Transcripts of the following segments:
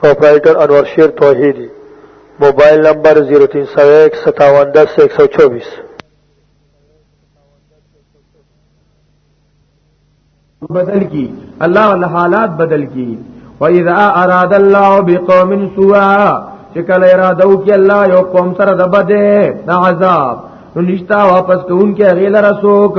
پروپرائیٹر انور شیر توحیدی موبایل نمبر 03015710124 بدل کی الله ول حالات بدل کی و اذا اراد الله بقوم سوءا چې کله اراده وکي الله یو قوم سره د بده د عذاب نو نشتا واپس کوونکې غیله رسوک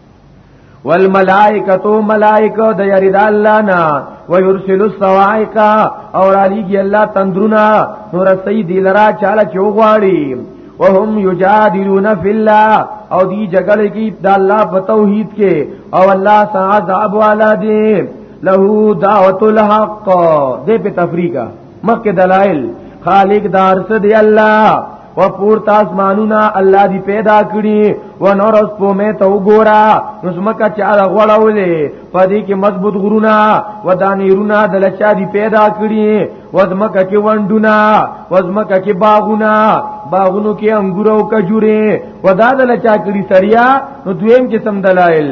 والملائکتو ملائکو د یری د الله نه ويرسل الصواعق اور علیږي الله تندرنا نور سید لرا چاله چوغواړي وهم یجادلون فی الله او دی جګړه کی د الله په توحید کې او الله سعاد ابو علا دی له دعوت الحق دې په تفریقا مکه دلائل خالق دار سد الله و پورته اسمانونه الله دی پیدا کړی و نور اس په مې ته وګورا نو زمکه چې هغه غړولې په دې کې مضبوط غرونه و دانیرونه د لچا دی پیدا کړی و زمکه کې وندونه و زمکه کې باغونه باغونو کې انګور او کجوره و دا د لچا کړی سریا نو دویم قسم دلایل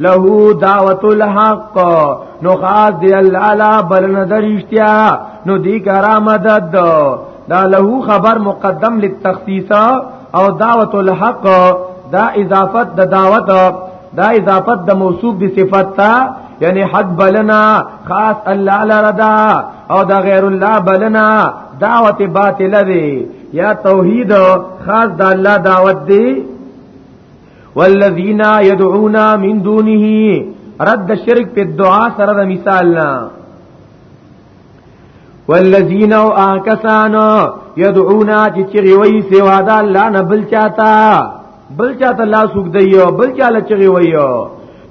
له دعوت الحق نو خاص دی الله لا بلنه درشتیا نو دی کرا مدد دا له خبر مقدم للتخصیص او دعوت الحق دا اضافت د دعوت دا اضافت د موصوف دی صفت تا یعنی حق بلنا خاص الله لردا او دا غیر الله بلنا دعوت باطل دی یا توحید خاص د الله دعوت دی والذین یدعون من دونه رد شرک په دعا سره د مثال نه والذین او آکسان یدعون چې چغي وی سوا د الله نه بل چاته بل چاته الله سوګ دیو بل چاله چغي ویو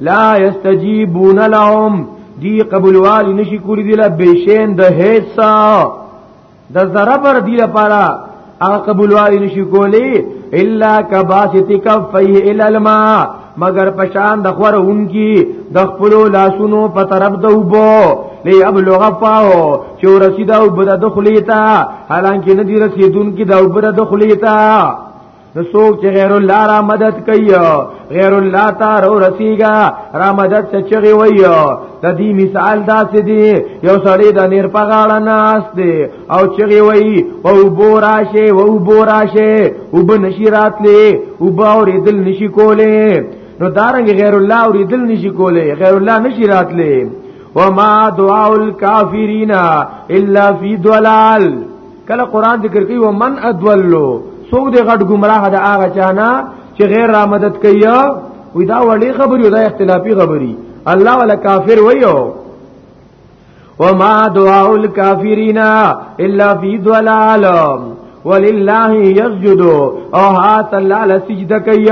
لا یستجیبون لهم دی قبول والی نشی کوری دی لبیشین د هیڅ د ذره پر دی لپاره هغه قبولوالي نشي کولی الا کباسط کفیه ال الماء مگر پشان د خورون کی د خپل لاسونو په طرف د وبو لی ابلغ فاو چې رسیدا وبد دخلیتا حالانکه ندی رسیدون کی دا وبد دخلیتا نو څوک چې غیر الله را مدد کوي غیر الله ته رو رسیږي را مدد څه چغي وي د دې مثال داسې دی یو سړی د نیر په غاړه ناس دی او چغي وي او بوراشه او بوراشه او بنشی راتلې او باورې دل نشي کولې نو دارنګ غیر الله او دل نشي کولې غیر الله نشي راتلې وما دعاء الكافرین الا فی ضلال کله قران ذکر کوي ومن ادولو څوک دی غټ گمراه ده هغه چانه چې غیر را مدد کوي وی دا وړي خبرې دا اختلافي خبرې الله ولا کافر ویو وما دعاء الكافرين الا في ضلال ولله يسجد او هات الله لسجد کوي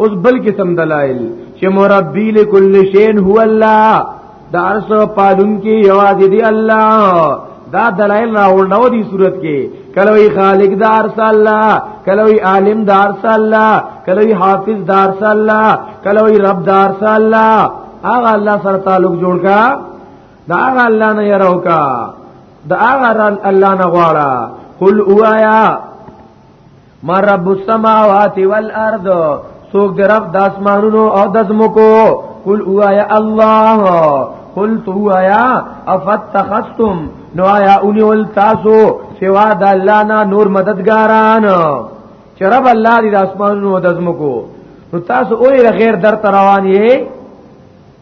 اوس بل قسم دلایل چې مربی لكل شی هو الله دا ارسو پالون کې یوازې دی الله دا دلایل راوړنو دي صورت کې کلوې خالق دا ارس الله کلوې عالم دا ارس الله کلوې حافظ دا ارس الله کلوې رب دا ارس الله هغه الله سره تعلق جوړ کا دا هغه الله نه یراو کا دا هغه الله نه غواړه قل اوایا ما رب السماوات والارض سوک در رب داسمانونو او دزمکو قل اوایا الله قل تو ایا افتخستم نو آیا اونی ول تاسو سوا د الله نه نور مددګاران چې رب الله دې د اسمانونو د زمکو نو تاسو اوې غیر در روان یې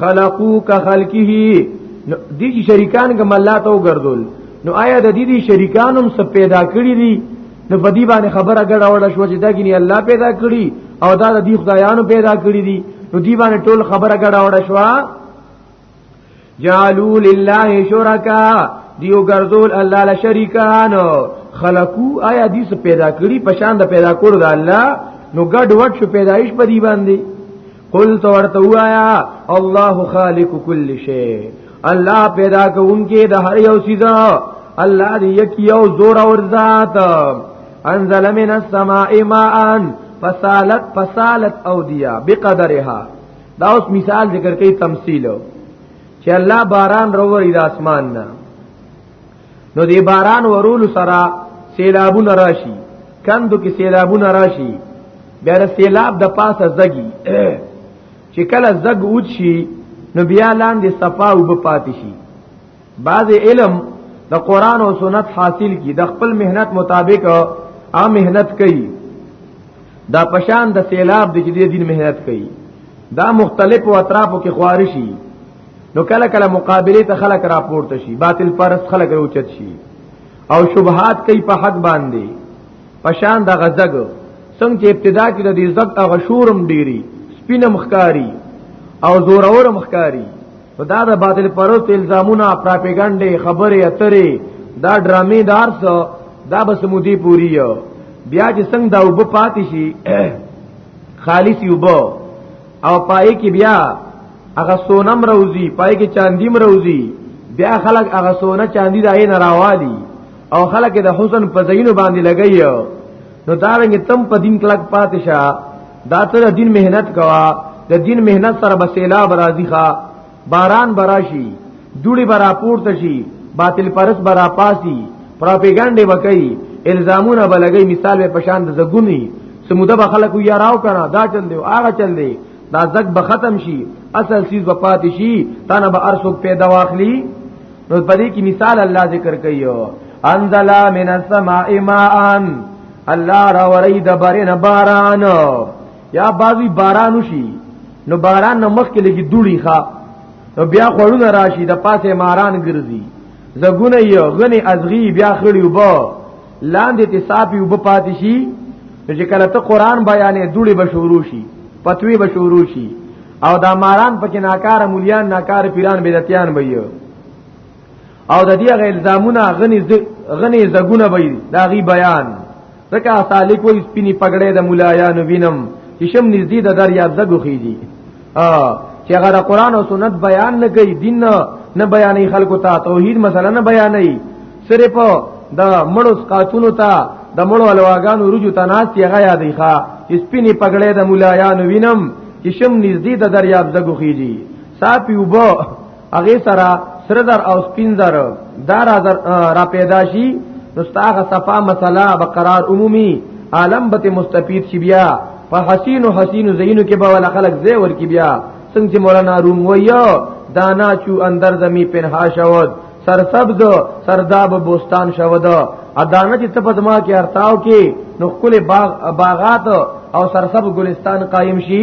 خلقو کا خلقه نو دي شریکان کوم الله ته وګرځول نو آیا د دې دي شریکان هم څه پیدا کړی دي نو په دې باندې خبره ګډه وړه شو چې دا ګني الله پیدا کړی او دا د دې خدایانو پیدا کړی دي نو دې باندې ټول خبره ګډه وړه شو جعلوا لله شرکا دیو ګرځول الله له شریکان خلقو آیا دې څه پیدا کړی پشان د پیدا کول د الله نو ګډ وډ شو پیدایش په دې باندې قل تو ورته وایا الله خالق کل شی الله پیدا کوونکی د هر یو چیز الله دی یک یو زور او ذات انزل من السماء ماء فسالت فسالت اودیا بقدرها دا اوس مثال ذکر کوي تمثيل چې الله باران رووري د اسمان نه نو دی باران ورول سره سیلابونه راشي کندو کې سیلابونه راشي بیا د سیلاب د پاسه زګي چې کله زګ اوچ شي نو بیا لاندې صفا او به پاتې شي بعض علم د قران او سنت حاصل کی د خپل مهنت مطابق ا مهنت کوي دا پشان د سیلاب د جدي دین مهنت کوي دا مختلف او اطرافو کې خوارشي نو کله کله مقابله ته خلق راپورته شي باطل پرست خلق روچت شي او شبهات کوي په حق باندې پشان د غزګ څنګه ابتدا کې د دې زګ هغه شورم ډيري سپین مخکاری او زورور مخکاری دا د باطل پرست الزامونه پراپګاندا خبره اترې دا ډرامې دار سو دا بس مودي پوری بیا چې څنګه دا وب پاتې شي خالص یوب او پای کې بیا هغه سونم روزي پای کې چاندی مروزي بیا خلک هغه سونه چاندی د عین راوالي او خلک د حسن په زینو باندې لګي نو دا رنګ تم په دین کلک پاتې شه دا ته دین مهنت کوا د دین مهنت سره بسیلا برازي ښا باران براشي دوړي برا پورته شي باطل پرس برا پاسي پروپاګاندا وکړي الزامونه بلګي مثال په شان د زګونی سموده به خلکو یاراو کنه دا چل دی هغه چل دی دا زګ به ختم شي اصل چیز به پات شي تنه به ارسو پیدا واخلي نو پدې کې مثال الله ذکر کوي انزل من السماء ماء الله را ورید برن باران یا بازی باران وشي نو باران نه مخکې لګي دوړي ښا نو بیا خړونه راشي د پاسه ماران ګرځي زګونه یې غني ازغي بیا خړی وب لاندې ته صافي وب پاتې شي چې کله ته قران بیانې دوړي به شروع شي پتوي به شروع شي او دا ماران پکې ناکار مولیان ناکار پیران بدعتیان به یو او د دې غ الزامونه غني غني زګونه به دا غي بیان ځکه تعلق وې سپینی پګړې د مولایانو وینم چې شم نږدې د دریا دغه خېږي ا چې هغه قرآن او سنت بیان نه کوي دین نه بیانې خلکو ته توحید مثلا نه بیانې صرف د مړو سقاتونو ته د مړو الواغانو رجو تناس یې غیا دی ښا چې سپینی پګړې د مولایانو وینم چې شم نږدې د دریاب دغه خېږي صافي وبو هغه سره سره در او سپین در دار را پیدا شي نو ستاغه صفا مسله بقرار عمومي عالم به مستفید شي بیا په حسین او حسین زینو کې به ول خلق زی ور کې بیا څنګه مولانا روم ویو دانا چو اندر زمي پنها شود سرسبز سرداب بوستان شود ادانه چې تپد ما کې ارتاو کې نو خپل باغ باغات او سرسبز ګلستان قائم شي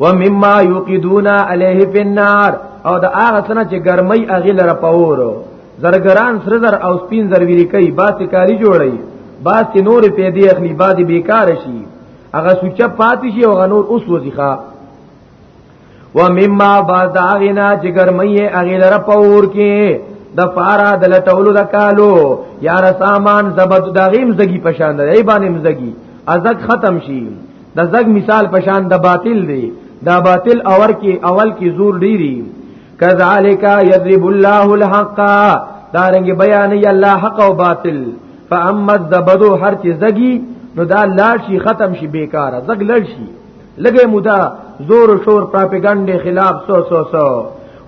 ومما یوقدون علیه فی النار او د هغه سنه چې ګرمۍ اغه لره پورو زرګران سر زر او سپین زر ویری کوي باسي کاری جوړي باسي نور پیدې اخلي باد بیکار شي هغه سوچ پاتې شي او نور اوس وځخه ومما بعد اغنا چې ګرمۍ اغه لره پور کې د فارا د لټولو د کالو یار سامان زبد دغیم زګي پشان دی باندې مزګي ازک ختم شي د زګ مثال پشان د باطل دی دا باطل اور کې اول کې زور ډیری کذالک یضرب الله الحق دارنګ بیان ی الله حق او باطل فاما الزبدو هر چې زګي نو دا لار شي ختم شي بیکار زګ لړ شي لګې مودا زور و شور پروپاګاندا خلاف سو سو سو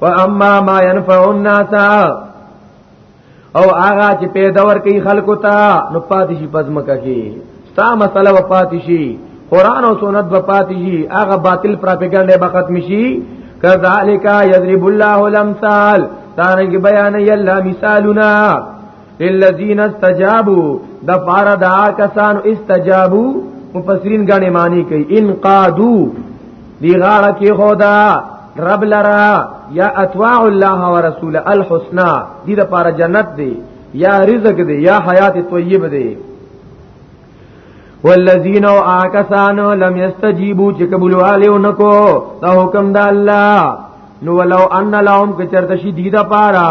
واما ما ينفع الناس او هغه چې پیدا ور کوي خلکو ته نو پاتې شي پزمکه کې ستا مسله و پاتې شي قران او سنت به پاتې شي هغه باطل پروپاګاندا به ختم شي کذالک یضرب الله الامثال دارنګ بیان ی الله مثالنا للذین استجابوا د فار دا کسان استجابوا مفسرین غنی معنی کوي ان قادو دی غاړه کې خدا رب لرا یا اتواع الله ورسول الحسنا دی د پاره جنت دی یا رزق دی یا حیات طیب دی والذین او آکسان لم یستجیبو چې قبول والو نکو دا حکم د الله نو ولو ان لهم کچرت شدید پارا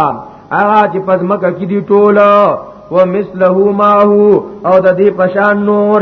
هغه چې پزمک کې دی ټوله ومثله ما هو او د دې پشان نور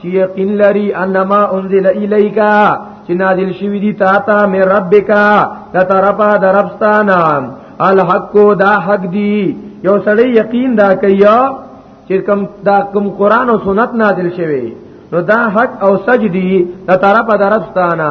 چې یقین لري انما انزل الیکا چې نازل شوی دی تا ته مې ربکا د طرفه د ربستانا الحق دا حق دی یو سړی یقین دا کوي چې کوم دا کوم قران او سنت نازل شوی نو دا حق او سجدی د طرفه د ربستانا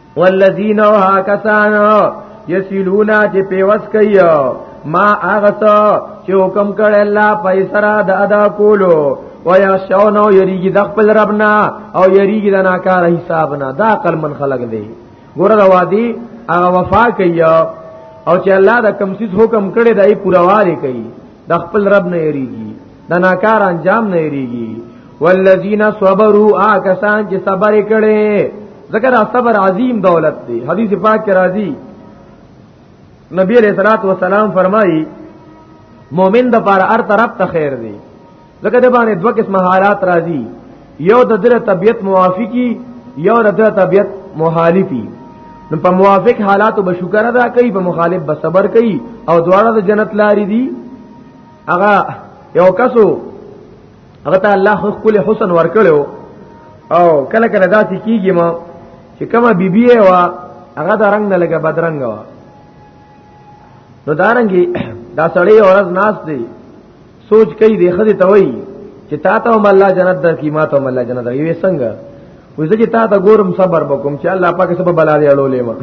والذین هاکسان یسلونا چې پیوس کوي ما هغه څه چې حکم کړ الله پیسرا د ادا کولو ویا شو نو یریږي د خپل ربنا او یریږي د ناکار حساب نه دا عقل من خلق دی ګوره دا وادي هغه وفا کوي او چې الله دا کم سیس حکم کړي دای پورواري کوي د خپل رب نه یریږي د ناکار انجام نه یریږي والذین صبروا آکسان چې صبر کړي ذکر صبر عظیم دولت دی حدیث پاک کې راځي نبی علیہ الصلوۃ والسلام فرمایي مؤمن د پاره هر طرف ته خیر دی لکه د باندې دوه قسمه حالات راځي یو د دله طبیعت موافقی یو د دله طبیعت مخالفی نو په موافق حالاتو به شکر ادا کوي په مخالف به صبر کوي او دواړه د جنت لاري دي هغه یو کسو هغه ته الله خو خپل حسن ورکړو او کله کله داسې کیږي ما چې کما بیبي وا هغه د رنگ نه لګه بدرنګ وا نو دارنګي دا سړی اورز ناس دی سوچ کوي د خدي توي چې تا ته هم الله جنت درکې ما ته هم الله جنت درکې وې څنګه وځه چې تا ته ګورم صبر وکم چې الله پاک سبب بلا دی اړولې ما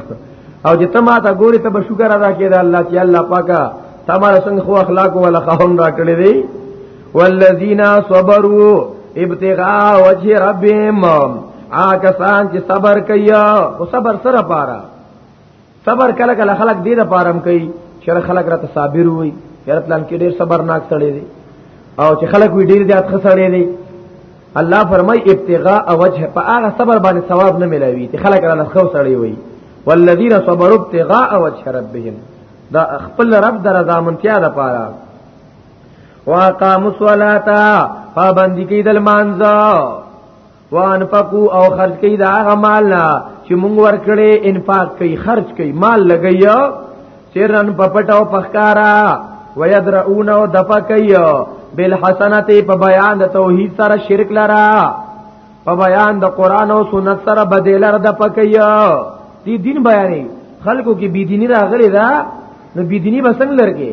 او چې ته ما ته ګوري ته به شکر ادا کړې دا الله چې الله پاک تا ما څنګه خو اخلاق ولا خهم را کړې دی والذین صبروا ابتغاء وجه ربهم آکسان چې صبر کوي او صبر سره پاره صبر کله کله خلک دې د پارم کوي چې خلک راته صابر وي یاره پلان کې ډېر صبرناک سړی دی او چې خلک وي ډېر زیات خسړی دی الله فرمای ابتغاء وجه په هغه صبر باندې ثواب نه ملاوي چې خلک راته خو سړی وي والذین صبروا ابتغاء وجه ربهم دا خپل رب در ضامنتیا ده پاره واقاموا الصلاه پابندی کیدل مانځه وان پکو او خرج کوي دا هغه مال نه چې مونږ ورکړي انفاق کوي خرج کوي مال لګي سرن پپټاو پخکارا ويدرؤون او دفع کوي بالحسنات په بیان د توحید سره شرک لرا په بیان د قران او سنت سره بدلر د پکیا دي دین بیانې خلکو کې بيدینی راغلي دا نو بيدینی بسنګ لرګي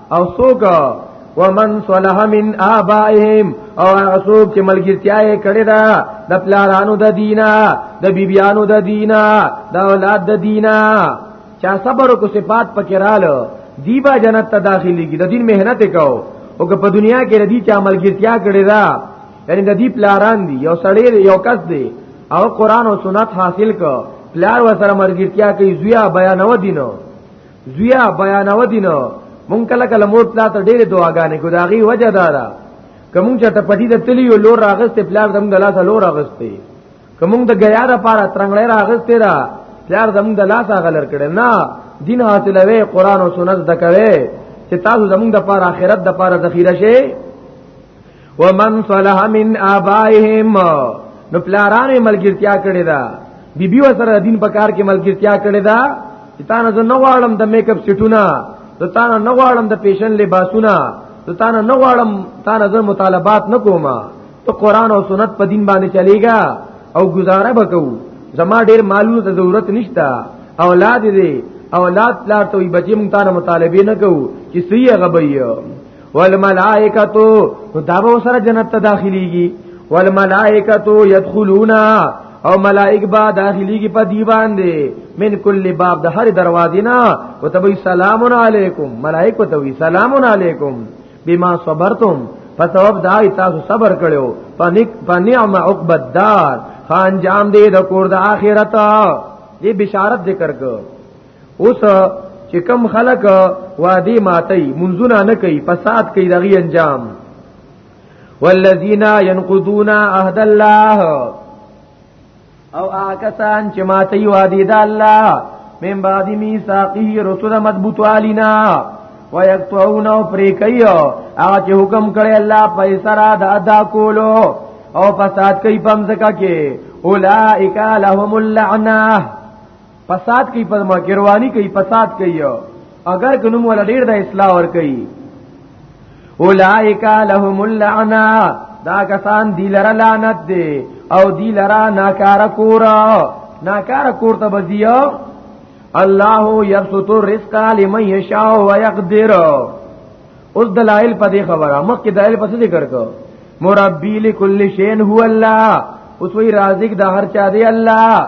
او څوک ومن صلح من آبائهم او هغه څوک چې ملګرتیا یې کړې ده د پلارانو د دینا د بیبیانو د دینا د اولاد د دینا چا صبر او صفات پکې رالو دیبا جنت ته داخليږي د دین مهنت وکاو او که په دنیا کې ردی چا ملګرتیا کړې ده یعنی د دې پلاران دی یو سړی یو کس دی او قران او سنت حاصل کو پلار و سره ملګرتیا کوي زویا بیانو دینو زویا بیانو دینو مونږ کله کله مور پلا ته ډېر دعاګانې کو داغي وجه دارا کوم چې ته پټی د تلی یو لور راغسته پلار دم د لاسه لور راغسته کوم د غیا د پاره ترنګړې راغسته را پلار دم د لاسه غلر کړي نه دین حاصلوي قران او سنت دکوي چې تاسو زمونږ د پاره آخرت د پاره ذخیره شي ومن صلح من آبائهم نو پلاران ملګرتیا کړی دا بی بی وسره دین په کار کې ملګرتیا کړی دا چې تانه زه نه غواړم د میک اپ سټونه زه تانه نه غواړم د پیشن لباسونه زه تانه نه غواړم تانه زه مطالبات نه کوم ته قران او سنت په دین باندې چلیږي او گزاره وکاو زما ډیر مالونو ته ضرورت نشته اولاد دې اولاد پلار ته بچی مونږ تانه مطالبه نه کوو چې سیه غبیو والملائکتو نو دا به سره جنت ته داخليږي والملائکتو يدخلون او ملائک با داخليږي په دی باندې من کل باب د هر دروازې نه او تبي سلام علیکم ملائک ته وی سلام علیکم بما صبرتم په سبب دا تاسو صبر کړو پنیک پنیعم عقب الدار خان جام دې د کور د اخرت دې بشارت ذکر کړ اوس چې کم خلک وادي ماتي منځونه نه کوي فساد کوي دغه انجام والذین ينقضون عهد الله او آکسان چې ماتي وادي د الله من بعد میثاقه رسول مضبوط والینا ويقطعون او پریکيو هغه چې حکم کړي الله په سره د ادا کولو او فساد کوي پمځکه کې اولائک لهم اللعنه فساد کوي په مګروانی کوي فساد کوي اگر ګنوم ولا ډیر د اصلاح ور کوي اولائک لهم اللعنه دا کسان دی لره لعنت دی او دی لره ناکار کورا ناکار کور ته بزیو الله یبسط الرزق لمن یشاء ويقدر اوس دلائل په دې خبره مخکې دلائل په څه ذکر کو مربی لكل شین هو الله اوس وی رازق د هر چا دی الله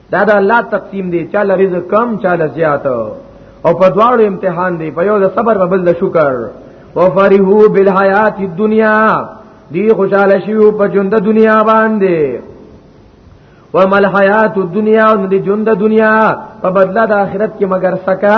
دا د الله تقسیم دی چا له رزق کم چا له زیات او په دواړو امتحان دی په یو د صبر په بل د شکر وفرحو بالحیات الدنیا دی خوشاله شیو په ژوند د دنیا باندې ومل حیات الدنیا او دی ژوند د دنیا په بدله د آخرت کې مگر سکا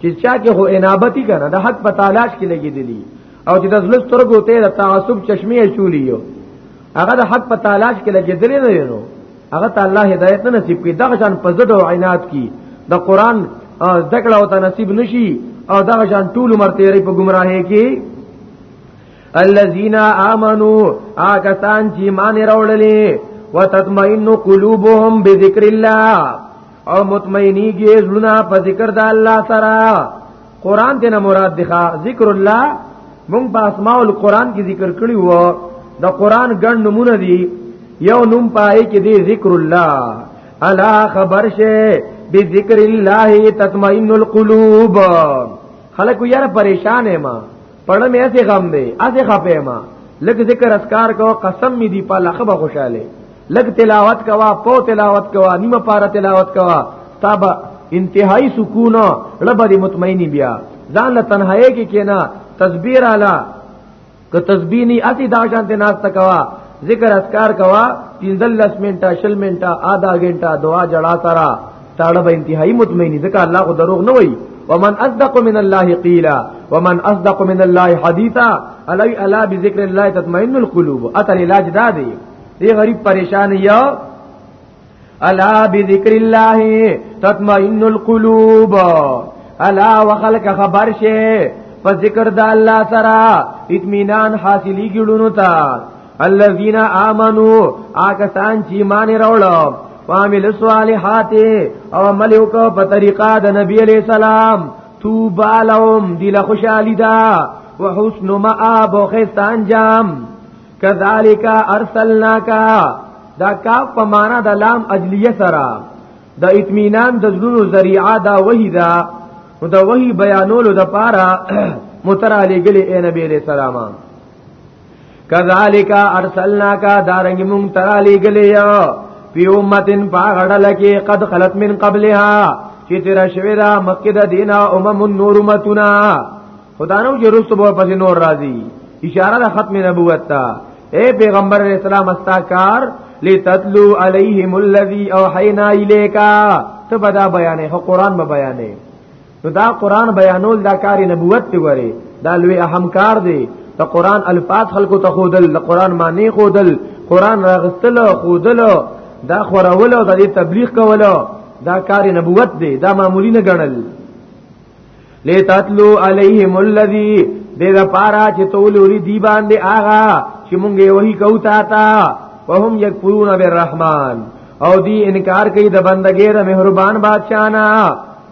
چې چا کې هو انابتي کنه د حق په تلاش کې لګیدلی او چې د زړه سترګو ته د تعصب چشمه چولی یو هغه د حق په تلاش کې لګیدلی نه یو هغه ته الله هدایت نه نصیب کړي دغه شان په زړه او عینات کې د قران ذکر او ته نصیب نشي او دغه شان ټول مرته ری په گمراهی کې الذين امنوا اکسان چې مان راوړلې وتطمئن قلوبهم بذکر الله او مطمئنیږي زړونه په ذکر د الله سره قران ته نه مراد دی ذکر الله مونږ په اسماء القرآن کې ذکر کړی وو د قران ګڼ نمونه دي یو نوم پای کې دی ذکر الله الا خبر شه بذکر الله تطمئن القلوب خلکو یاره پریشان ما پړه مې اسه غم دی اسه خپه ما لکه ذکر اسکار کو قسم می دی په لخبه خوشاله لګ تلاوت کوا پو تلاوت کوا نیمه پارا تلاوت کوا تاب انتهائی سکون رب دې مطمئنی بیا ځان له تنهایی کې کینا تسبیح اعلی که تسبیح نه اتی دا شان ته ناس تکوا ذکر اسکار کوا 13 منټه 20 منټه آدھا غنټه دعا جڑا سره تاړه به انتهایی مطمئنی ځکه الله خو دروغ نه وایي ومن اصدق من الله قیلا ومن اصدق من الله حدیثا الی الا بذکر الله تطمئن القلوب اتل علاج دا دی دی غریب پریشان یا الا بذکر الله تطمئن القلوب الا وخلق خبر شه په ذکر د الله سره اطمینان حاصلې ګړونو ته الذين امنوا آکسان چې ایمان راوړل وعمل الصالحات او عمل وکړه په طریقه د نبی علی سلام توبا لهم دی له خوشالي دا وحسن مآب او خسته انجام کذالک ارسلناک دا کاف په معنا د لام اجلیه سره د اطمینان د زړونو ذریعہ دا وحی دا او دا وحی بیانولو د پاره مترالی گلی اے نبی علیہ السلام کذالک ارسلناک دارنګ مونږ ترالی غلې یو پی امتن پاغړل کې قد خلت من قبلها چې تیر شوی دا مکه د دینا امم نور امتنا خدانو چې رسو به پس نور راضي اشاره د ختم نبوت ته اے پیغمبر علیہ السلام استاکار لتتلو علیہم الذی اوحینا الیکا تبدا بیانې هو قران به بیانې نو دا قران بیانول دا کار نبوت دی وره دا لوی اهم کار دی د قران الفاظ خلکو ته خودل د قران معنی خودل قران راغستل خودل دا خورول او د تبلیغ کول دا کار نبوت دی دا معمولی نه ګڼل لتتلو علیهم الذی دې دا پارا چې تول وري دی باندې آغا چې مونږ یې وਹੀ کو تا تا وهم یکفرون بالرحمن او دی انکار کوي د بندګې د مهربان بادشاہ نه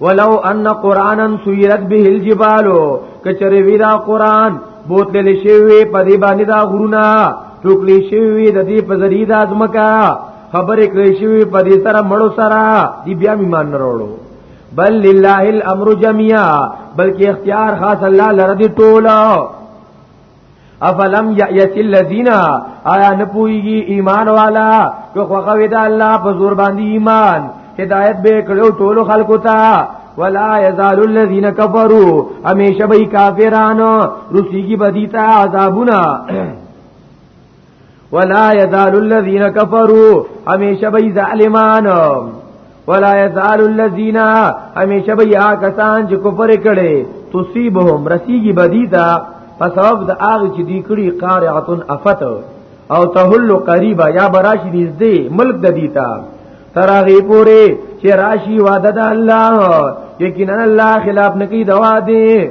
ولو ان قرانا سيرت به الجبال کچره وی دا قران بوتل شوی په دې باندې دا غرونه ټوکلی شوی د دې په ذریعہ د ازمکا خبرې کړې شوی په دې سره مړو سره دی بیا ایمان نه وروړو بل لله الامر جميعا بلکې اختیار خاص الله لره دی ټوله افلم یأیت الذین آیا نه پویږي ایمان والا که خوغه وی دا الله په زور باندې ایمان هدایت به کړو ټول خلکو ته ولا یزال الذین کفروا همیشه به کافرانو رسیږي بدیتا عذابونه ولا يزال الذين كفروا هميشه به ظالمان ولا يزال الذين هميشه به کسان چې کفر کړي تصيبهم رسيږي بدیدا په سبب د هغه چې دی کړي قارعتن افت او تهل قریبا یا براشي نږدې ملک د دیتا تراغي پوره چې راشي وعده د الله یقینا الله خلاف نکي دوا دی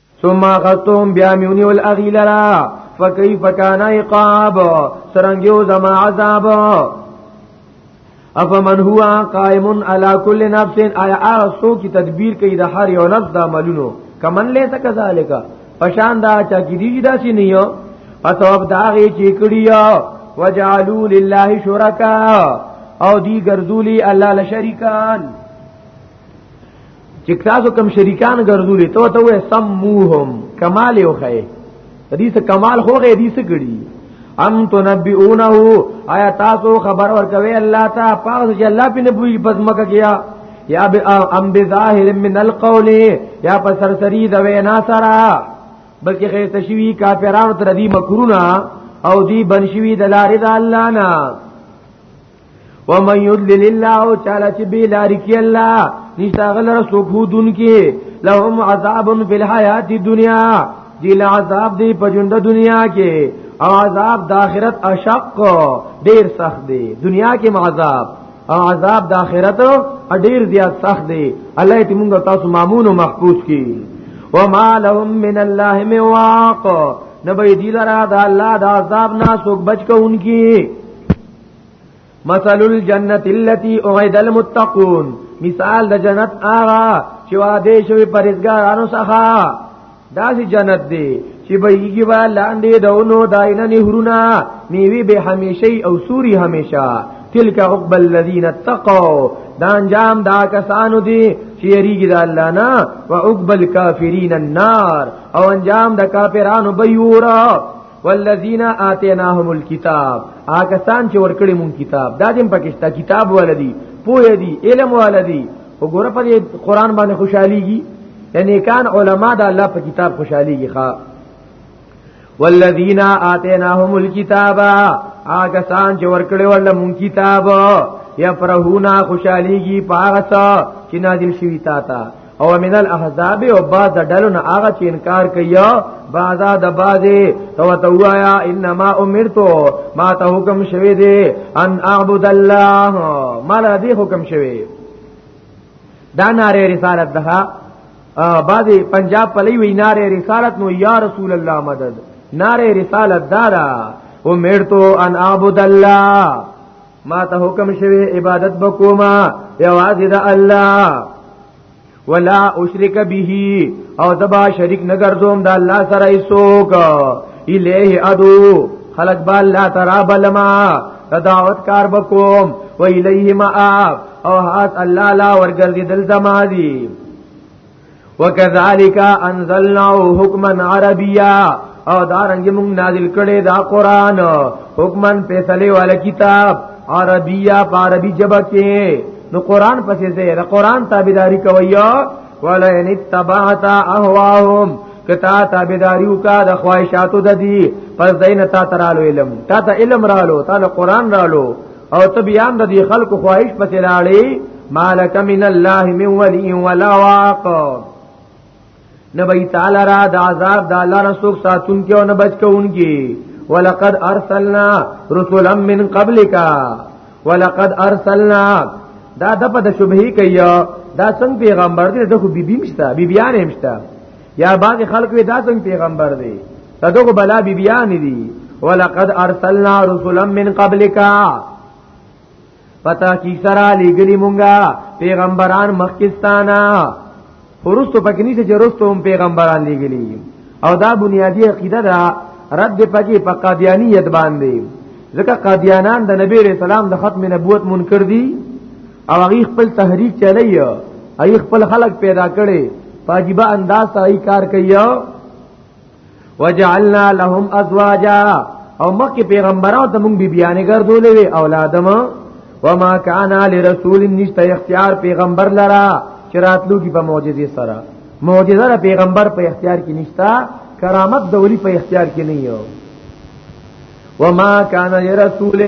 ثم غتم بیا میونی والاغیلرا فکیف کان عقاب سرنګیو زما عذاب افمن هو قائم علی کل نفس آیا اسو کی تدبیر کوي د هر یو نفس د عملونو کمن لیس کذالک پشان دا چا کی دی دا سی نه یو اتوب دا غي چی کړیو وجعلوا لله شرکا او دی ګرځولی الله لشریکان چې تاسو کم شریکان ګرځولې ته ته وې سموهم کمال یو خې حدیث کمال خو غې حدیث کړي ام تنبئونه آیا تاسو خبر ورکوي الله ته پاس چې الله په نبوي پس مکه کیا یا ام بظاهر من القول یا په سرسری د وینا سره بلکې خې تشوی کافرانو تر دې مکرونه او دی بنشوی د لارې د الله نه ومن يضلل الله تعالی چې به لار کې الله نشتا غل رسو خودون کې لهم عذاب فی الحیات الدنیا دی عذاب دی په ژوند دنیا کې او عذاب د آخرت اشق ډیر سخت دی دنیا کې عذاب او عذاب د آخرت ډیر زیات سخت دی الله دې موږ تاسو مامون او محفوظ کړي وما لهم من الله من واق نبی دی لرا دا الله دا عذاب ناسوک بچ کونکی مثل الجنت التي اعد المتقون مثال د جنت آغا چې وعده شوی پرېزګارانو څخه داسې جنت دی چې بهږي با لاندې دونو داینه نهرونه نیوی به همیشي او سوري همیشه تلک عقب الذين اتقوا دا انجام دا کسانو دي چې یریږي د الله نه او عقب الكافرین النار او انجام د کافرانو بيورا والذین آتیناهم الكتاب هغه سان چې ورکړي مون کتاب دا دیم پکشتا کتاب ولدي پوهه دي علم ولدي وګوره په قرآن باندې خوشحاليږي یعنی کان علما دا الله په کتاب خوشحاليږي ښا والذین آتیناهم الكتاب هغه سان چې ورکړي ول مون کتاب یا فرحونا خوشحاليږي پاغه چې نازل شوی تا ته او من الاحزاب او بعض ډلو نه هغه چې انکار کوي بعض د بعضي تو توایا انما امرتو ما ته حکم شوی دی ان اعبد الله مال دې حکم شوی دا ناره رسالت ده بعضی پنجاب پلی وی ناره رسالت نو یا رسول الله مدد ناره رسالت دارا امرتو ان اعبد الله ما ته حکم شوی عبادت بکوما یوازې د الله ولا اشرک به او زبا شریک نګرځوم د الله سره ایسوک الیه ادو خلق با الله ترا بلما دعوت کار بکوم و الیه ما او هات الله لا ورګرځي دل زمادي وکذالک انزلناه حکما عربیا او دارنګ موږ نازل کړي دا قران حکمن فیصله والا کتاب عربیا په عربي ژبه کې نو قران پسې زه دا قران تابعداري کوي ولا ان اتبعت اهواهم کتا تابعداریو کا د خواهشاتو د دی پس دینه تا ترالو علم تا ته علم رالو تا له قران رالو او تبيان د دې خلکو خواهش پسې لاړې مالک من الله من ولي ولا واق نبی تعالی را د عذاب د الله رسول ساتون کې او نه بچ کوونکی ولقد ارسلنا رسلا من قبلك ولقد ارسلنا دا د په د شبهه کوي دا څنګه پیغمبر دی دغه بیبیم شته بیبیان هم شته یا بعض خلق وی دا څنګه پیغمبر دی تدغه بلا بی بیان دی ولقد ارسلنا رسلا من قبلک پتا کی سرا لګلی مونږه پیغمبران مخکستانا ورستو پکې نشي چې ورستو هم پیغمبران لګلی او دا بنیادی عقیده ده رد پکې په قادیانیت باندې ځکه قادیانان د نبی رسول الله د ختم نبوت منکر دي او هغه خپل تحریک چلی هغه خپل خلق پیدا کړي پاجیبه انداز سره کار کوي وجعلنا لهم ازواجا او مکه پیغمبرانو ته مونږ بیبیانې ګرځولې وي اولادم وما كان لرسول نشته اختیار پیغمبر لرا چراتلو کی په معجزه سره معجزه پیغمبر په اختیار کې نشتا کرامت د ولی په اختیار کې نه یو وما كان لرسول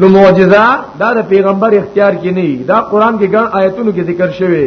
نو معجزه دا د پیغمبر اختیار کې نه دا قران کې ګڼ آیتونو کې ذکر شوی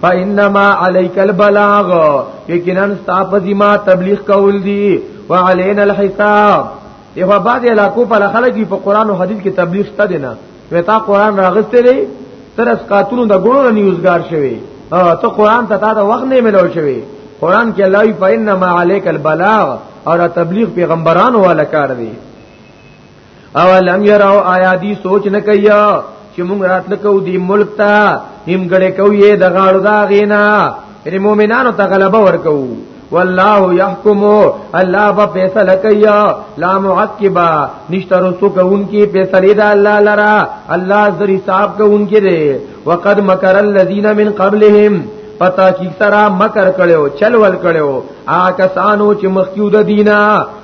فانما عليك البلاغ یقینا ستاسو ذمہ تبلیغ کول دي وعلينا الحساب یو بعد علاقو په خلک په قران او حديث کې تبلیغ شته دي نه وتا قران راغسته دي تر اس قاتلو د ګورو نیوزګار شوی ته قران ته تا د وخت نه ملو شوی قران کې الله فانما عليك البلاغ او تبلیغ پیغمبرانو والا کار دی او لم يرو آیا دی سوچ نه کوي چې موږ راتل کو دی ملک ته هم ګړې کوي د غاړو دا غینا یعنی مؤمنانو ته غلبه ورکو والله يحكم الله په فیصله کوي لا معقبا نشته رسو کوونکی فیصله ده الله لرا الله ذری صاحب کوونکی دی وقد مکر الذين من قبلهم پتا کی سرا مکر کړو چل ول کړو آ کسانو چې مخکیو د دینه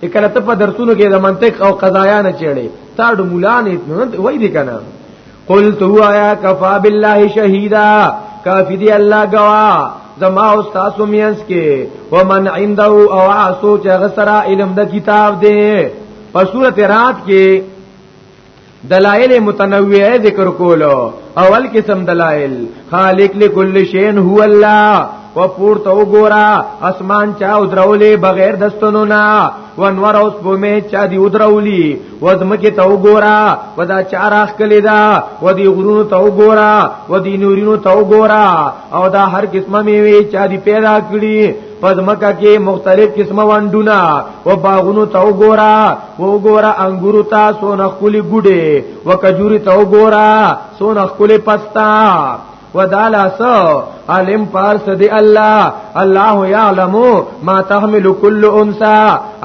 چې کله ته په درسونو کې د منطق او قضایا نه چېړې تا د مولا نه وای دي کنه قل تو آیا کفا بالله شهیدا کافی دی الله گوا زما او تاسو مینس کې ومن عنده او اسو چې غسرا علم د کتاب دی په سورته رات کې دلائل متنوعه ذکر کولو اول قسم دلائل خالق لكل شيء هو الله و پور ته وګورا اسمان چا ودرولې بغیر دستونو نا و نور اوس په می چا دی ودرولې و دمکه ته وګورا و دا چا راخ کلی دا و دی غرونو ته وګورا و دی نورینو ته وګورا او دا هر قسمه میوي چا دی پیدا کړی پدمکه کې مختلف قسمه وندونه او باغونو ته وګورا وګورا انګورو تا سونه خولي ګډه وکجوري تا وګورا سونه خولي پستا ودالا سو علم پارس دی الله الله يعلم ما تحمل كل انثى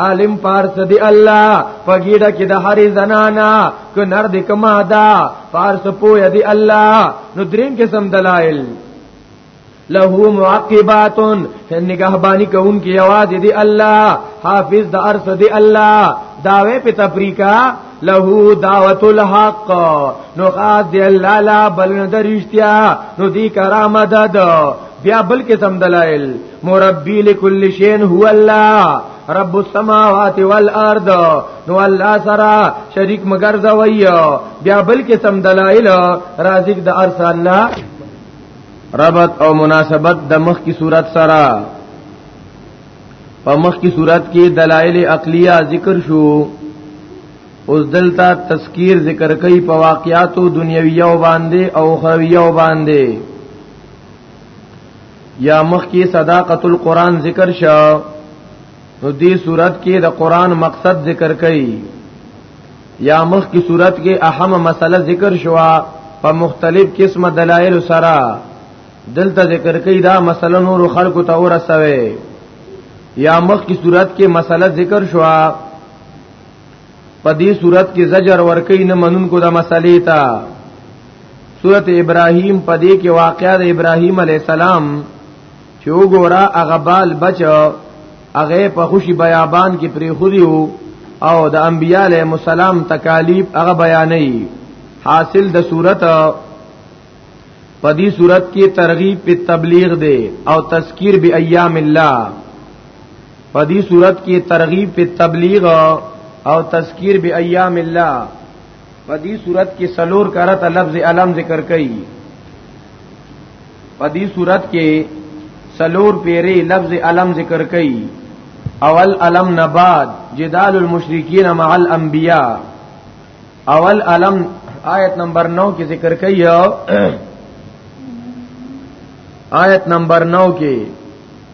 علم پارس دی الله پګیډه کې د هرې زنانا ک نر د کما دا پارس پوی دی الله نو دریم قسم دلائل له معقبات نگهبانی کون کی आवाज دی الله حافظ د ارس دی الله داوی په تفریقا له دعوت الحق نو خاص دی الله لا بل درشتیا نو دی کرامت د بیا بل قسم دلائل مربی لكل شین هو الله رب السماوات والارض نو الله سرا شریک مگر زوی بیا بل قسم دلائل رازق د ارس الله ربط او مناسبت د مخ کی صورت سره په مخ کی صورت کې دلایل عقلیه ذکر شو اوس دلته تذکیر ذکر کوي په واقعاتو دنیویو باندې او اخرویو باندې یا مخ کی صداقت القرآن ذکر شو نو دې صورت کې د قرآن مقصد ذکر کوي یا مخ کی صورت کې اهم مسله ذکر شوا په مختلف قسمه دلایل سره دلته ذکر کوي دا مسله نور خلق ته ورسوي یا مخ کی صورت کې مسله ذکر شوا په دې صورت کې زجر ورکې نه منونکو د مسلې ته سورت ابراهیم په دې کې واقعا د ابراهیم علی السلام چې وګوره هغه بال بچ هغه په خوشي بیابان کې پری خوري او د انبياله مسالم تکالیف هغه بیانې حاصل د صورت په دې صورت کې ترغیب په تبلیغ دی او تذکیر به ایام الله په دې صورت کې ترغیب په تبلیغ او تذکیر به ایام الله په دې صورت کې سلور کرته لفظ علم ذکر کړي په دې صورت کې سلور پیری لفظ علم ذکر کړي اول علم نباد جدال المشرکین مع الانبیاء اول علم آیت نمبر 9 کې ذکر کړي آیت نمبر 9 کې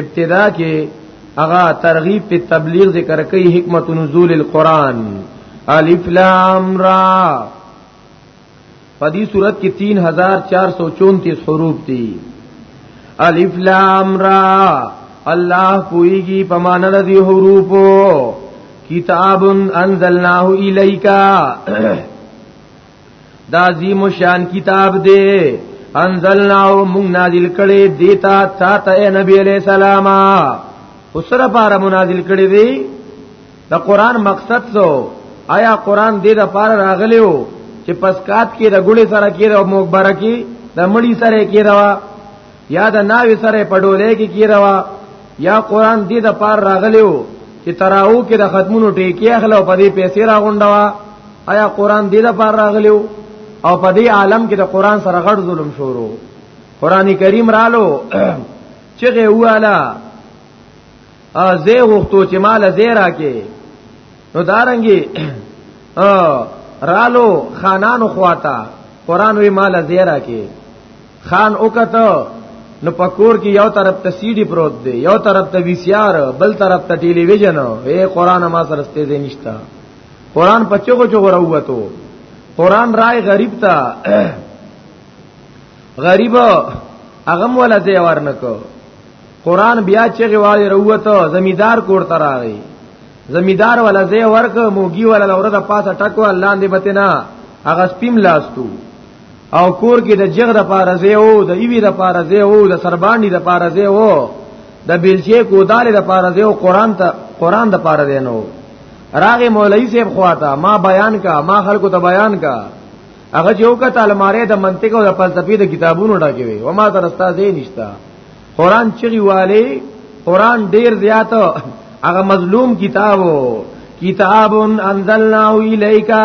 ابتدا کې اغا ترغیب په تبلیغ ذکر کوي حکمت نزول القرآن الف لام را پدی صورت کې 3434 حروف دي الف لام را الله پويږي په معنا د دې حروفو کتاب انزلناه الیکا دا عظیم شان کتاب دی انزلنا او موږ نازل کړي دیتا تا ته نبی علیہ السلام او سره پارا منازل کړي دی د قران مقصد سو آیا قران دې د پارا راغلیو چې پسکات کې د ګړې سره کې د مبارکي د مړی سره کې دا یا د ناوی سره په ډولې کې کیروا یا قران دې د پار راغلیو چې تراو کې د ختمونو ټیکی اخلو په دې پیسې راغونډوا آیا قران دې د پار راغلیو او په دې عالم کې د قران سره غړ ظلم شروع قران کریم رالو چې غواله ازه وختو چې مال زیرا کې نو دارنګي رالو خانانو خواتا قران وی مال زیرا کې خان وکته نو پکور کې یو طرف ته سی ډي پروت دی یو طرف ته وی سی آر بل طرف ته ټیلی ویژن اے قران ما سره ستې دې نشتا قران پچو چو وروته قران رائے غریب تا غریب هغه ولا زی ورنکو قران بیا چې غواړي وروته زمیدار کور تراغي زمیدار ولا زی ورک موګي ولا لور د پاسه ټکو لاندې بتنا هغه سپیم لاستو او کور کې د جغ د پاره زه او د ایوی د پاره زه او د سرباندی د پاره زه او د بیلچې کودال د پاره زه او قران ته قران د پاره دی نو راغه مولوی صاحب خواته ما بیان کا ما خلکو ته بیان کا هغه چې وکړه الماره د منطق او د فلسفي د کتابونو ډکې وي و ما تر استاد یې نشتا قران چغي والي قران ډیر زیات هغه مظلوم کتابو کتاب انزلناه الیکا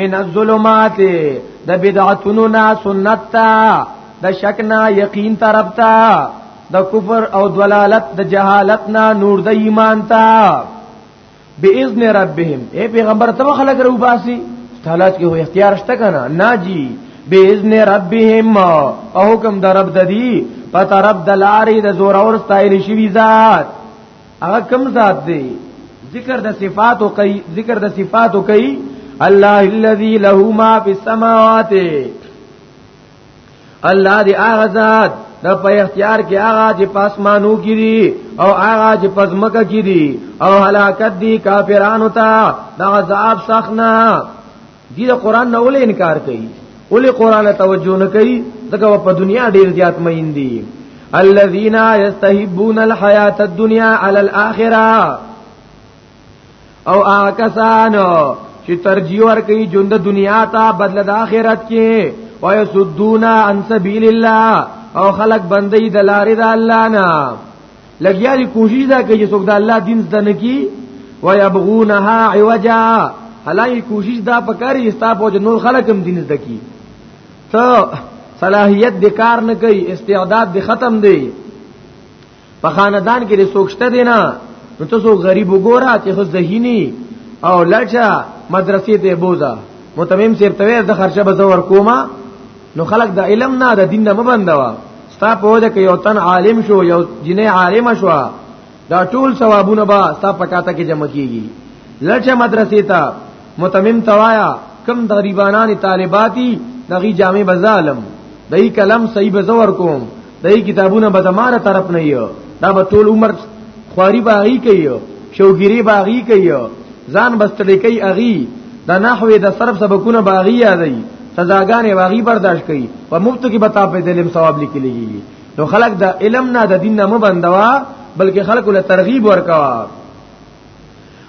من الظلمات د بدعتونو نا سنت تا د شک نا یقین طرف تا د کفر او دلالت د جهالت نا نور د ایمان تا باذن ربهم اے پیغمبر ته خلق رو باسی تعالی کې هو اختیار شته کنه ناجی باذن ربهم او حکم د رب د دی پتہ رب د لارې د زور اور ستایل شي ذات هغه کم ذات دی ذکر د صفات او کوي ذکر د صفات او کوي الله الذي له ما في السماوات الله دی هغه ذات د په اختیار کې هغه چې پاسمانو کې دي او هغه چې پزمکه کې دي او هلاکت دي کافرانو ته د عذاب سخنا دی د قران نه ولې انکار کوي ولې قران ته توجه نه کوي ځکه په دنیا ډیر زیات مین دي الذين يستحبون الحیات الدنيا على الاخره او آکسان چې ترجیح ور کوي ژوند دنیا ته بدل د آخرت کې ويسدون عن سبيل الله او خلق بندي د لارې د الله نه لګیا دي کوشش دا کوي چې څوک د الله دین زده نه کی و یبغونها عوجا حالانکه کوشش دا پکاري چې تاسو په نور خلک هم دین زده کی ته صلاحیت د کار نه کوي استعداد د ختم دی په خاندان کې د سوکشته دی نه نو ته سو غریب وګوره چې خو ذهینی او لچا مدرسې ته بوزا متمم سیرتوی د خرچه بزور کوما نو خلق د علم نه د دین نه مبندوا ستا په وجه کې یو تن عالم شو یو جنې عالم شو دا ټول ثوابونه با ستا پکاته کې جمع کیږي لړچه مدرسې ته متمم توایا کم د غریبانان طالباتی دغی جامع بزالم دای کلم صحیح بزور کوم دای کتابونه به زماره طرف نه یو دا به ټول عمر خواري باغی کوي شوګيري باغی کوي ځان بستړی کوي اغي د نحوی د صرف سبکونه باغی یادای سزاګانې واغی برداشت کړي په مفت کې بتا په دلم ثواب لیکلېږي نو خلق د علم نه د دین نه مبندوا بلکې خلق له ترغیب ورکوا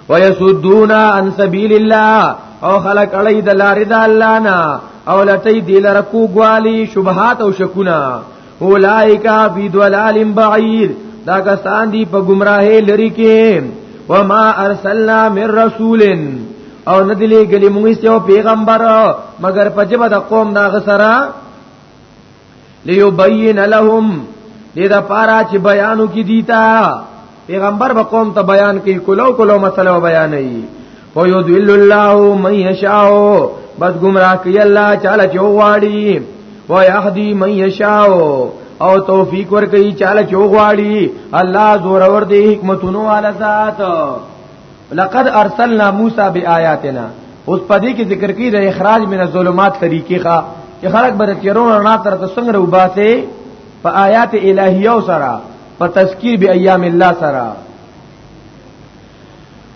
ويسدون عن سبيل الله او خلق علی د لارې د الله نه او لته دی لره کوګوالی شبهات او شکونه اولائک فی ضلال بعید دا کسان دی په گمراهی لری کې وما ارسلنا من رسول او ندلی گلی موږ سیو پیغمبر مگر په جبه د قوم دا غسرا لیبین لهم دې دا پارا چې بیانو کې دیتا پیغمبر به قوم ته بیان کوي کولو کولو مسله بیانوي فیضل الله من یشاء بس گمراه کوي الله چاله چوغاړي و يهدي من يشاء او توفیق ور کوي چاله چوغاړي الله زور ور دي حکمتونو والا ذات لقد ارسلنا موسى بآياتنا اوس پدې کې ذکر کوي د اخراج من الظلمات طریقې ښا چې خلک به تیرون رڼا تر څنګه وباسي په آیات الهیو سره په تذکیر به ایام الله سره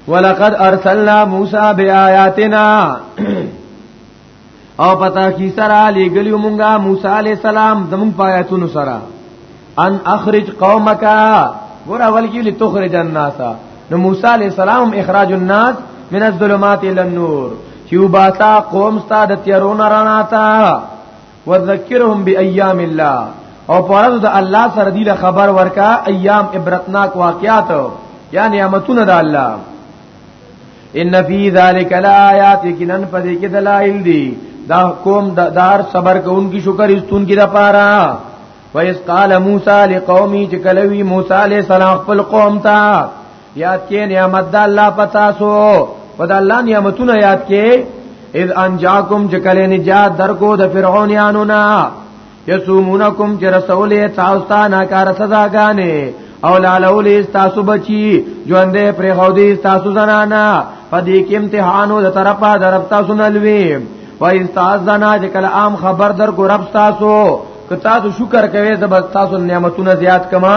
ولقد ارسلنا موسی بیااتنا او پتا کی سرا لګلی مونږه موسی علی السلام زمون پایاتونو سرا ان اخرج قومک ور اول کی لتخرج الناس نو موسی علی السلام اخراج الناس من الظلمات الى النور چې وباتا قوم ستاد تیرونه رانا تا وذکرهم بایام الله او پرز د الله سره دی خبر ورکا ایام عبرتناک واقعات یا نعمتونه د الله ان فی ذلک لآیات کنن پدې کې دلایل دي دا قوم د دار صبر کوونکی شکر استون کی دا پارا ویس قال موسی لقومی چې کلوی موسی علیہ السلام خپل قوم ته یاد کې نعمت د الله پتا سو په د الله نعمتونه یاد کې اذ انجاکم جکل نجات درکو د فرعون یانو نا یسومونکم چې رسولې تاسو ته ناکاره سزاګانې او لالولې تاسو بچي ژوندې پر هودي تاسو زنانا پدې کې امتحانو د طرفه درب تاسو نلوي و استاذنا چې کله عام خبر در کو رب تاسو که تاسو شکر کوي زب تاسو نعمتونه زیات کما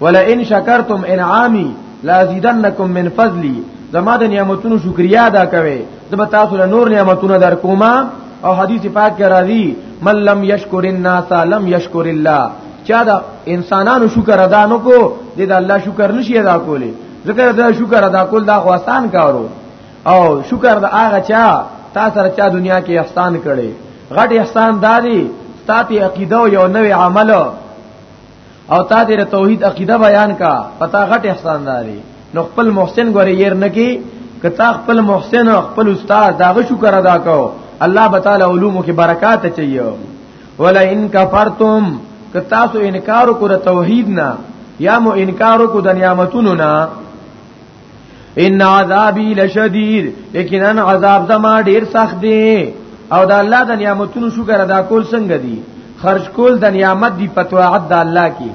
ولئن شکرتم انعامی لازیدنکم من فضلی زما د نعمتونو شکریا ادا کوي زه به تاسو له نور نعمتونو در کوم او حدیث پاک کې راځي من لم یشکر الناس لم یشکر الله چا دا انسانانو شکر ادا نکو د الله شکر نشي ادا کولی ځکه دا شکر ادا کول دا خو آسان کارو او شکر دا هغه چا تا سره چا دنیا کې احسان کړي غټ احسان دادی ستاسو عقیده او یو نوې عمل او تا دې توحید عقیده بیان کا پتا غټ احسان داري نو خپل محسن غوري ير نه کی کتا خپل محسن او خپل استاد داغه شکر ادا کو الله تعالی علومو کې برکات چيو ولا ان کفرتم کتا سو انکار کو د توحید نه یا مو انکار کو د نعمتونو نه ان عذابی لشدید یقینا عذاب زما ډیر سخت دی او د الله د نعمتونو شکر ادا کول څنګه دی خرج کول د نعمت دی پتوعد د الله کی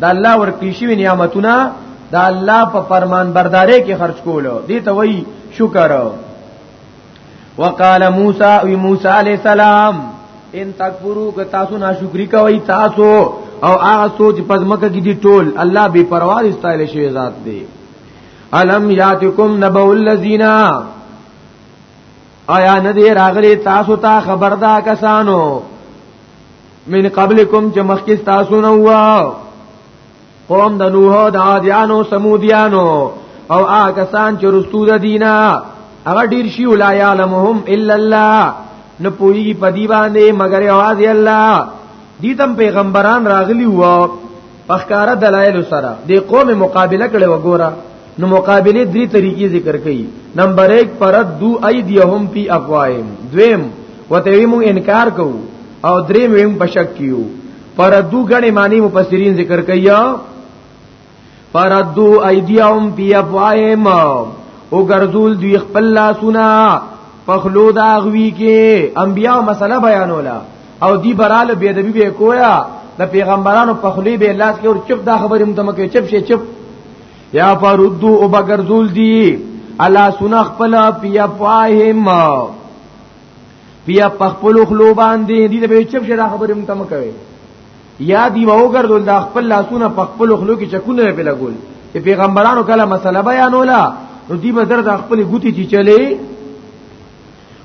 د الله ورکړي شوی نعمتونه د الله په فرمان برداري کې خرج کولو دي ته وای شکر وقال موسی او موسی عليه السلام ان تکفرو که تاسو ناشکری کوي تاسو او هغه سوچ پزمکه کې دي ټول الله بے پروا دي استایل شي ذات دی الم یاتکم نبو الذین آیا ندی راغلی تاسو ته تا خبر دا کسانو من قبلکم چې مخکې تاسو نه وو قوم د نوح د عادیانو سمودیانو او آ کسان چې رستو د دینا هغه ډیر شی ولا یعلمهم الا الله نه پویږي پدی باندې مگر आवाज الله دي تم پیغمبران راغلی وو پخکار دلایل سره د قوم مقابله کړي وګوره نو مقابله درې طریقې ذکر کړي نمبر 1 پرد دو ايديهم فی افواهم دویم وته ویمو انکار کو او دریم ویم بشک کیو پرد دو غني معنی مفسرین ذکر کړي پرد دو ايديهم فی افواهم او ګرځول دوی خپل لاسونه پخلو دا غوي کې انبیا مسله بیانولا او دی براله بی ادبی به کویا د پیغمبرانو په خلی به لاس کې او چپ دا خبرې متمکه چپ شي چپ یا فردو او بغرزول دی الا سن خپل پیا فاهم پیا پخپل خلو باندې دی به چپ شي دا خبرې متمکه یا دی وګرځول دا خپل لاسونه پخپل خلو کې چکونه په لګول چې پیغمبرانو کله مسله بیانولا نو دی به درته خپل ګوتی چې چلی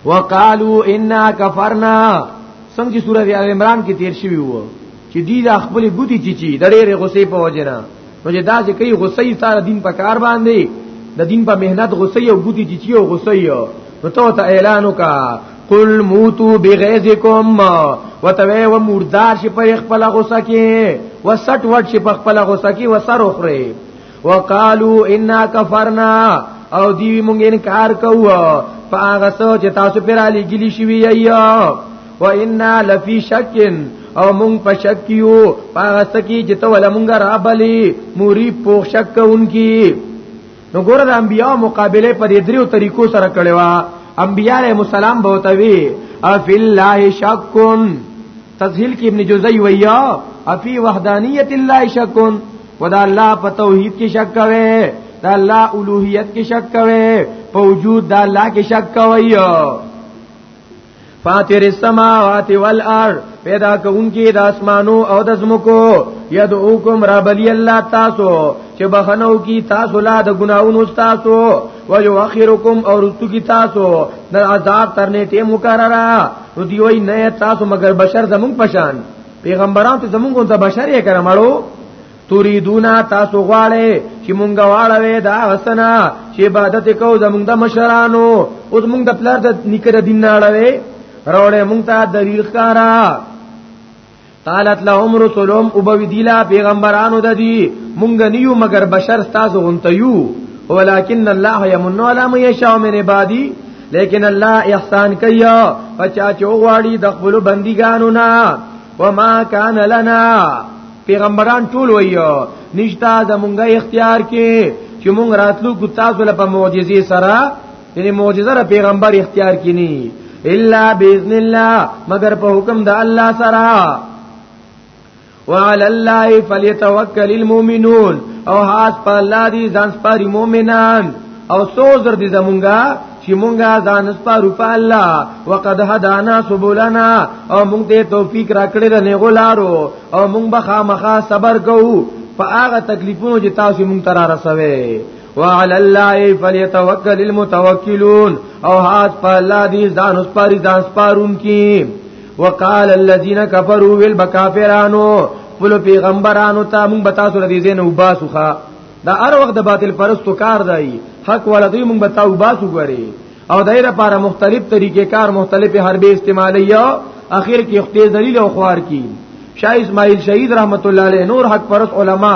وقالو انا کفرنا سم چې سورہ ال عمران کې تیر شوی وو چې دی د خپل بوتي چې چی د ډېرې غصې په وجنه نو چې دا چې کوي غصې سره دین په کار باندې د دین په مهنت غصې او بوتي چې چی او غصې نو ته ته اعلان وکا قل موتو بغیظکم وتوی و مردار شي په خپل غصه کې وسټ وټ شي په خپل غصه کې وسر اخره وقالو انا کفرنا او دی مونږ انکار کوو په هغه څه چې تاسو پر علی ګلی شوی ایو و انا لفی شکن او مونږ په شک کیو په هغه څه کې چې ته ولا مونږ را بلی موري په شک کوونکی نو ګوره د انبیاء مقابله په دې دریو طریقو سره کړي وا انبیاء علیهم السلام بوتوي افی الله شکون تذهیل کې ابن جوزی ویا افی وحدانیت الله شکون ودا الله په توحید کې شک کوي دا الله اولوہیت کې شک کوي په وجود دا الله کې شک کوي فاتر السماوات والارض پیدا کوونکی د اسمانو او د زمکو یدعوکم رب لی الله تاسو چې بخنو کی تاسو لا د ګناونو تاسو و یو اخرکم او رستو کی تاسو د عذاب ترنه ټیم مقرره نو دی وای نه تاسو مگر بشر زمون پشان پیغمبران ته زمونږ ته بشر یې کړه مړو تريدونا تاسو غواړي چې مونږ واړوي دا حسنا چې عبادت کو زمونږ د مشرانو او زمونږ د پلار د نکره دین نه اړوي راوړې مونږ ته دلیل ښکارا قالت لهم رسلهم وبدلا پیغمبرانو د دي مونږ نیو مگر بشر تاسو غونته یو ولكن الله يمن على من يشاء من عبادي لیکن الله احسان کوي پچا چوغواړي د خپل بندګانو نه وما كان لنا پیغمبران ټول وایو نشتا زمونږه اختیار کې چې مونږ راتلو کو تاسو لپاره معجزې سره یعنی معجزه را پیغمبر اختیار کینی الا باذن الله مگر په حکم د الله سره وعلى الله فليتوكل المؤمنون او حاس په الله دي ځان سپاري مؤمنان او سوزر دي زمونږه چې مونږه ځان سپارو په الله وقد هدانا سبولنا او مونږ ته توفیق راکړي نه غولارو او مونږ به خامخا صبر کوو په هغه تکلیفونو چې تاسو مونږ تر رسوي وعلى الله فليتوكل المتوكلون او هات په الله دې ځان اوس پاري ځان سپارون کی وقال الذين كفروا والبكافرانو فل پیغمبرانو ته مونږ بتا سره دې زین وباسوخه دا هر وخت د باطل پرستو کار دی حق ولا دوی مونږ بتا وباسو غوري او دای لپاره مختلف طریقې کار مختلف حربې استعمالي او اخر کې اختیار ذلیل او خوار کی شاه اسماعیل شهید رحمت الله علیه نور حق پرست علما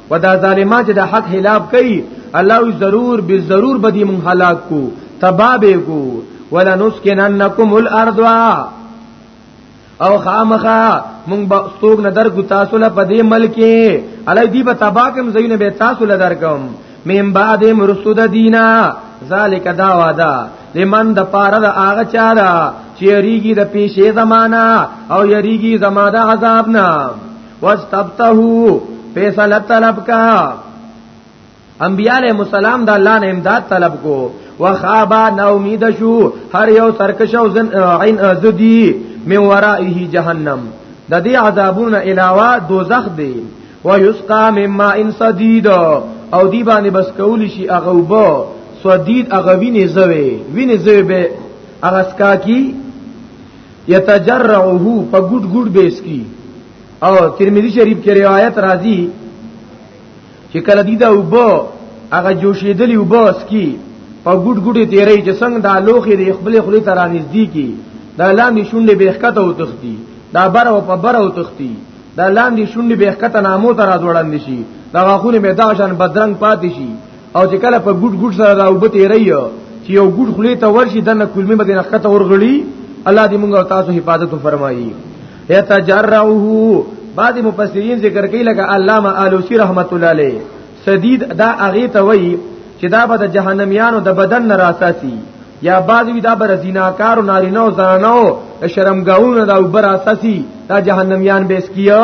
و دا ظالمان چې د حق خلاف کوي الله وی ضرور به ضرور بدی مون هلاک کو تبابه کو ولا نسکننکم الارض او خامخا مونږ به ستوګ نه درکو تاسو له پدې ملک علی دی به تباکم زین به تاسو له درکم مم بعد مرسود دینا ذالک دا وادا لمن د پاره د هغه چا دا چې یریږي د پیشې زمانہ او یریږي زماده عذاب نه واستبتهو فیصله طلب کا انبیاء علیہ السلام دا الله نه امداد طلب کو وخابا نا امید شو هر یو سرکش او زن عین زدی من ورائه جهنم د دې عذابونه علاوه دوزخ دی ويسقى من ماء صديد او دی باندې بس کول شي هغه وبو صدید هغه وینې زوي وینې زوي به هغه سکا کی یتجرعه په ګډ ګډ بیس کی او ترمذی شریف کې روایت راځي چې کله دی دا وبو هغه جوشیدلی وبو سکی په ګډ ګډ تیرې چې څنګه د لوخي د خپل خلی تر نږدې کی دا لاندې شونډې به ښکته او تختی دا بر او په بر او تختی دا لاندې شونډې به ښکته نامو تر ځوړند شي دا غاخونه به دا شان بدرنګ پاتې شي او چې کله په ګډ ګډ سره دا وبته ری چې یو ګډ خلی ته ورشي دنه کلمه بدینه خطه ورغړي الله دې موږ او تاسو حفاظت فرمایي یتجرعه بعض مفسرین ذکر کوي لکه علامه الوسی رحمت الله علیه سدید دا اغه ته وایي چې دا به د جهنميانو د بدن نه راساسي یا بعض وی دا بر زیناکار نارینه او زنانو شرمګاونو دا وبر اساسي دا جهنميان بیس کیو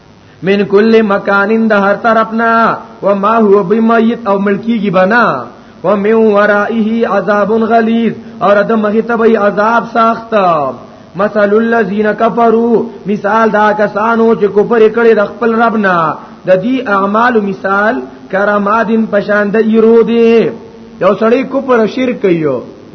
من کل مکانین د هر طرفنا و ما هو بمیت او ملکیږي بنا و من ورائه عذاب غلیظ اور د مخه تبعی عذاب سخت مثل الذين كفروا مثال دا کسانو چې کفر کړي د خپل ربنا د دې اعمال مثال کرامادین پشان د ایرو دی یو سړی کفر شرک کوي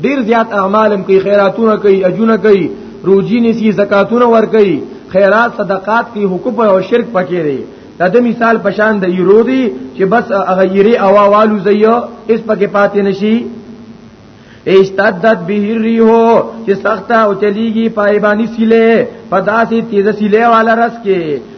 ډیر زیات اعمالم کوي خیراتونه کوي اجونه کوي روزي نسی زکاتونه ور کوي خیرات صدقات کوي حقوق او شرک پکې لري دا د مثال پشان د یرو دی چې بس هغه یری اوا والو زیو اس پکې پاتې نشي اشتدت به الريح چې سخته او چلیږي پایبانی سیله پداسي تیز سیله والا رس کې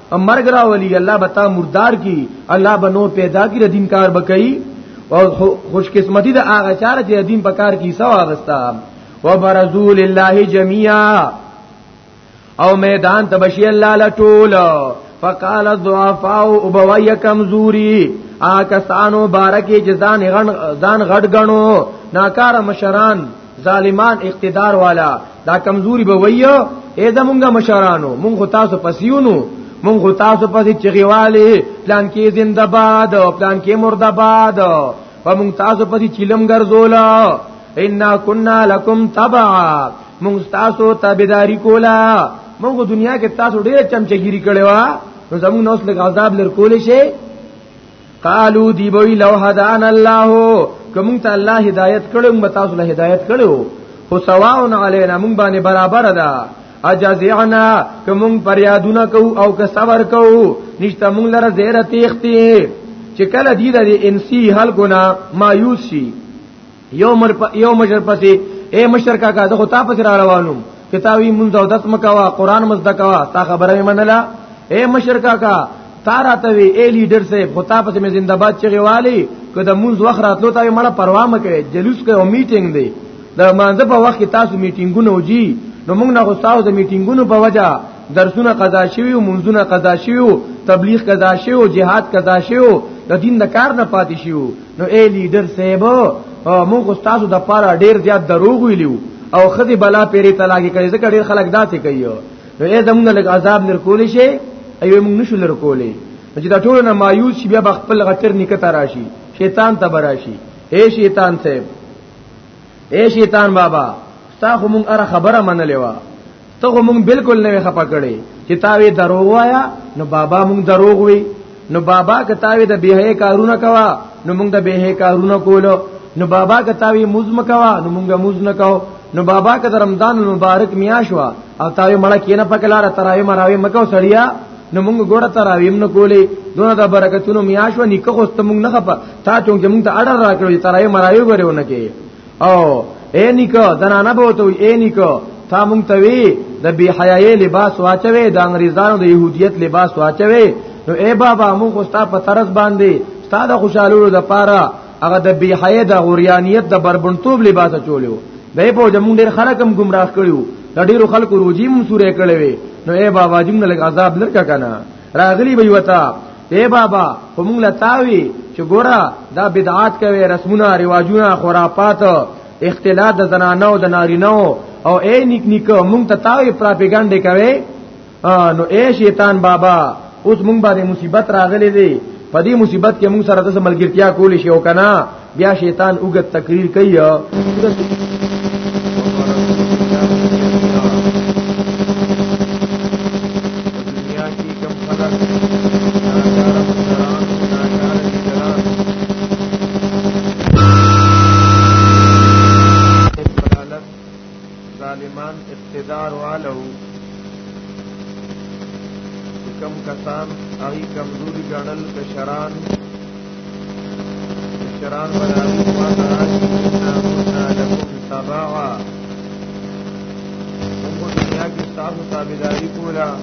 مرګ را ولي الله بتا مردار کی الله بنو پیدا کی دین کار بکئی او خوش قسمتی د هغه چار چې دین په کار کی سوا غستا وبرزو لله جميعا او میدان تبشی الله لټول فقال الضعفاء وبوي کمزوري آکسانو بارکی جزان غن ځان غټ غنو ناکار مشران ظالمان اقتدار والا دا کمزوري به وایو اې دا مونږه مشرانو مونږ تاسو پسیونو مونږ تاسو پسې چغیواله پلان کې زنده باد پلان کې مرده باد په مونږ تاسو پسې چیلم ګرځولا ان كنا لكم تبعا مونږ تاسو تابعداري کولا مونږ دنیا کې تاسو ډېر چمچګيري کړې وا نو زموږ نوس لګ عذاب لر کولې شي قالو دی بوی لو هدان الله کوم ته الله هدایت کړو موږ تاسو له هدایت کړو خو سواء علینا موږ باندې برابر ده اجازعنا کوم پر یادونه کو او که صبر کو نشته موږ لره زیره تیختی چې کله دی د انسی حل ګنا مایوس شي یو مر په یو مشر پسې اے مشر کا کا زه تا پسې را روانم کتابي مونږ او داس مکوا قران مزدا کوا تا خبره مې منله اے مشر کا کا تارا ته وی اے لیډر سے خطا پسې مې زنده باد چغي والی کله مونږ وخت راتلو ته مړه پروا مې کوي جلوس کوي میټینګ دی د مانزه په وخت تاسو میټینګونه وجی نو موږ نه غوستاو د میټینګونو په وجا درسونه قضا شوی او منځونه قضا شوی تبلیغ قضا شوی او جهاد قضا شوی د دین د کار نه پاتې شوی نو اے لیډر صاحب موږ استادو د پاره ډیر زیات دروغ ویلو او خدي بلا پیری تلاګي کړي ځکه ډیر خلک داسې کوي نو اے زمونږ لګ عذاب نر کولې شي ایو موږ نشو لر کولې چې دا ټول نه مایوس شي بیا خپل غتر نکته راشي شیطان ته براشي اے شیطان صاحب اے شیطان بابا تا خو مونږ اره خبره منلې و ته موږ بالکل نه خپه کړي چې تاوی دروغ وایا نو بابا موږ دروغ وی نو بابا کتاوی د بیه کارونه کوا نو موږ د بیه کارونه کولو نو بابا کتاوی مزم کوا نو موږ مز نه کو نو بابا که د رمضان مبارک میاشوا او تاوی مړه کینه پکلار تراوی مراوی مکو سړیا نو موږ ګوره تراوی موږ کولې دونه د برکتونو میاشوا نکه خوست موږ نه خپه تا چونګ موږ ته اړه راکړو تراوی مراوی غره ونه کې او اے نیکو زنانه به ته اے نیکو تا مونږ ته وی د بی حیاي لباس واچوي د انګریزانو د يهودیت لباس واچوي نو اے بابا مونږ خو ستا په طرز باندې ستا د خوشالولو د پاره هغه د بی حیاي د غوریانیت د بربنتوب لباس چولیو دای په جمون ډیر خلک هم گمراه کړیو د ډیرو خلکو روجی مون سورې کړې وي نو اے بابا جون لګ عذاب لرکا کنه راغلی به وتا اے بابا همون لتاوی چې ګورا دا بدعات کوي رسمونه رواجونه خرافات اختلاط د زنانو د نارینو او اے نیک نیک مونږ ته تاوی پراپګاندا کوي نو اے شیطان بابا اوس مونږ باندې مصیبت راغلی دی په دې مصیبت کې مونږ سره د ملګرتیا کول شي او کنه بیا شیطان وګت تقریر کوي ظالمان اقتدار والو کم کسان هغه کمزوري ګڼل کشران کشران بناوي ما تراشي كنا كنا لكم تبعا موږ دنیا کې تاسو تابعداري کوله